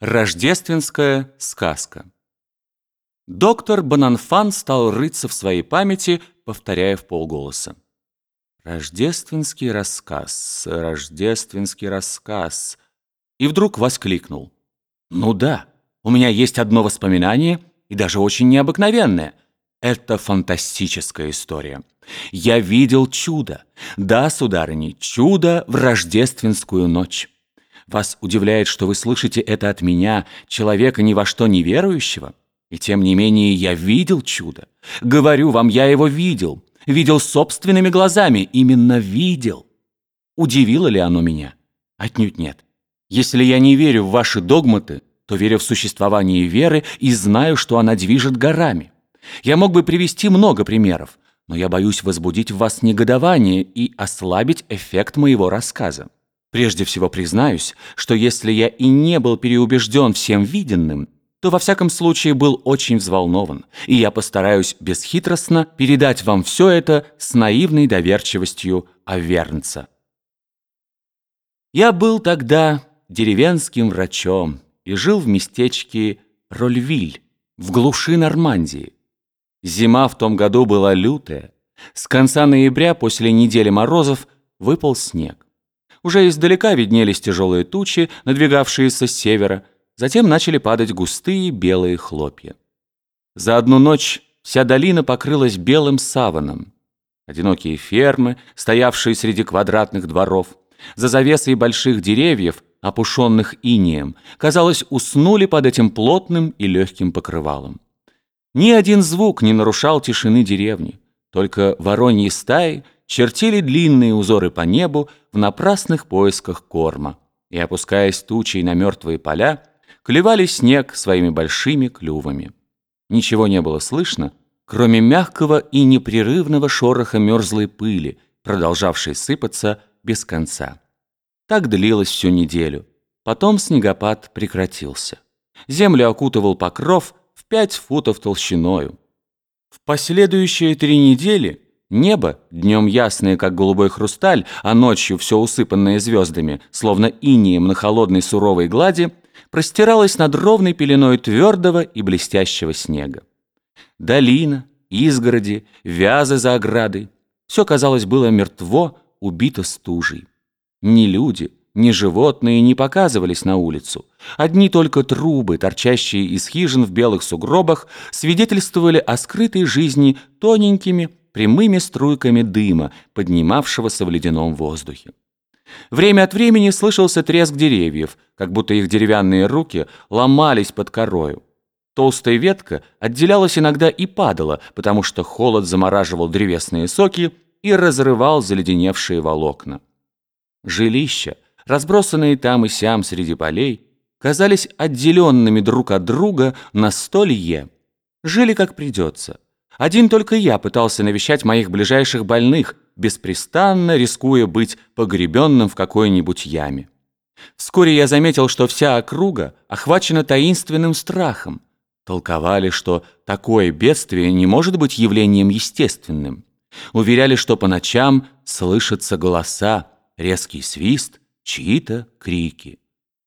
Рождественская сказка. Доктор Бананфан стал рыться в своей памяти, повторяя в полголоса. «Рождественский рассказ, рождественский рассказ». И вдруг воскликнул. «Ну да, у меня есть одно воспоминание, и даже очень необыкновенное. Это фантастическая история. Я видел чудо. Да, сударыни, чудо в рождественскую ночь». Вас удивляет, что вы слышите это от меня, человека ни во что не верующего? И тем не менее я видел чудо. Говорю вам, я его видел. Видел собственными глазами, именно видел. Удивило ли оно меня? Отнюдь нет. Если я не верю в ваши догматы, то верю в существование веры и знаю, что она движет горами. Я мог бы привести много примеров, но я боюсь возбудить в вас негодование и ослабить эффект моего рассказа. Прежде всего признаюсь, что если я и не был переубежден всем виденным, то во всяком случае был очень взволнован, и я постараюсь бесхитростно передать вам все это с наивной доверчивостью Авернца. Я был тогда деревенским врачом и жил в местечке Рольвиль, в глуши Нормандии. Зима в том году была лютая. С конца ноября после недели морозов выпал снег. Уже издалека виднелись тяжелые тучи, надвигавшиеся с севера. Затем начали падать густые белые хлопья. За одну ночь вся долина покрылась белым саваном. Одинокие фермы, стоявшие среди квадратных дворов, за завесой больших деревьев, опушенных инеем, казалось, уснули под этим плотным и легким покрывалом. Ни один звук не нарушал тишины деревни, только вороньи стаи чертили длинные узоры по небу в напрасных поисках корма и, опускаясь тучей на мертвые поля, клевали снег своими большими клювами. Ничего не было слышно, кроме мягкого и непрерывного шороха мерзлой пыли, продолжавшей сыпаться без конца. Так длилось всю неделю. Потом снегопад прекратился. Землю окутывал покров в пять футов толщиною. В последующие три недели Небо, днем ясное, как голубой хрусталь, а ночью все усыпанное звездами, словно инием на холодной суровой глади, простиралось над ровной пеленой твердого и блестящего снега. Долина, изгороди, вязы за оградой — все, казалось, было мертво, убито стужей. Ни люди, ни животные не показывались на улицу. Одни только трубы, торчащие из хижин в белых сугробах, свидетельствовали о скрытой жизни тоненькими, прямыми струйками дыма, поднимавшегося в ледяном воздухе. Время от времени слышался треск деревьев, как будто их деревянные руки ломались под корою. Толстая ветка отделялась иногда и падала, потому что холод замораживал древесные соки и разрывал заледеневшие волокна. Жилища, разбросанные там и сям среди полей, казались отделенными друг от друга на столье. Жили как придется – один только я пытался навещать моих ближайших больных, беспрестанно рискуя быть погребенным в какой-нибудь яме. Вскоре я заметил, что вся округа охвачена таинственным страхом. Толковали, что такое бедствие не может быть явлением естественным. Уверяли, что по ночам слышатся голоса, резкий свист, чьи-то крики.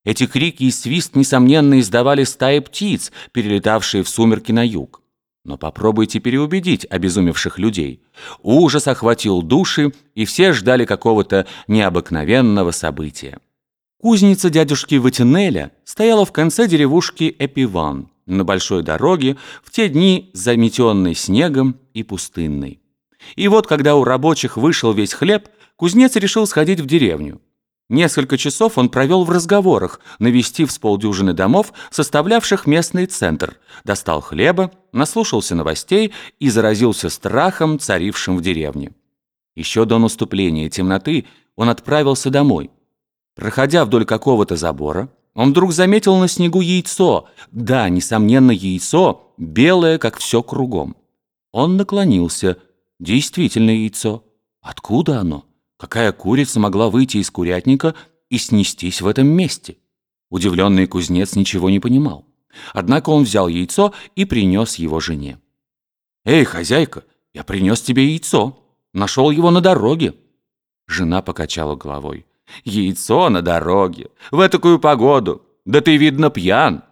Эти крики и свист, несомненно, издавали стаи птиц, перелетавшие в сумерки на юг. Но попробуйте переубедить обезумевших людей. Ужас охватил души, и все ждали какого-то необыкновенного события. Кузница дядюшки Ватинеля стояла в конце деревушки Эпиван, на большой дороге, в те дни заметенной снегом и пустынной. И вот, когда у рабочих вышел весь хлеб, кузнец решил сходить в деревню. Несколько часов он провел в разговорах, навестив с полдюжины домов, составлявших местный центр, достал хлеба, наслушался новостей и заразился страхом, царившим в деревне. Еще до наступления темноты он отправился домой. Проходя вдоль какого-то забора, он вдруг заметил на снегу яйцо. Да, несомненно, яйцо, белое, как все кругом. Он наклонился. Действительно яйцо. Откуда оно? Какая курица могла выйти из курятника и снестись в этом месте? Удивленный кузнец ничего не понимал. Однако он взял яйцо и принес его жене. «Эй, хозяйка, я принес тебе яйцо. Нашел его на дороге». Жена покачала головой. «Яйцо на дороге. В такую погоду. Да ты, видно, пьян».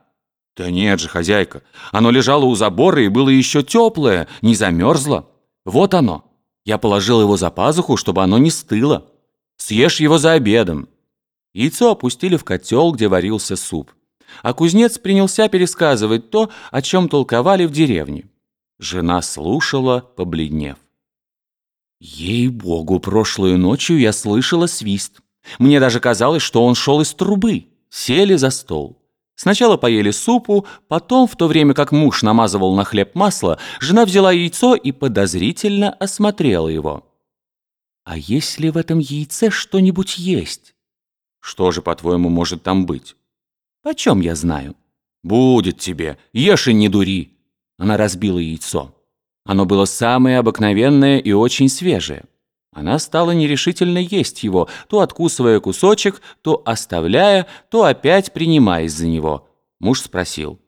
«Да нет же, хозяйка, оно лежало у забора и было еще теплое, не замерзло. Вот оно. Я положил его за пазуху, чтобы оно не стыло. Съешь его за обедом». Яйцо опустили в котел, где варился суп. А кузнец принялся пересказывать то, о чем толковали в деревне. Жена слушала, побледнев. Ей-богу, прошлую ночью я слышала свист. Мне даже казалось, что он шел из трубы. Сели за стол. Сначала поели супу, потом, в то время как муж намазывал на хлеб масло, жена взяла яйцо и подозрительно осмотрела его. «А если в этом яйце что-нибудь есть?» «Что же, по-твоему, может там быть?» «Почем я знаю?» «Будет тебе, ешь и не дури!» Она разбила яйцо. Оно было самое обыкновенное и очень свежее. Она стала нерешительно есть его, то откусывая кусочек, то оставляя, то опять принимаясь за него. Муж спросил.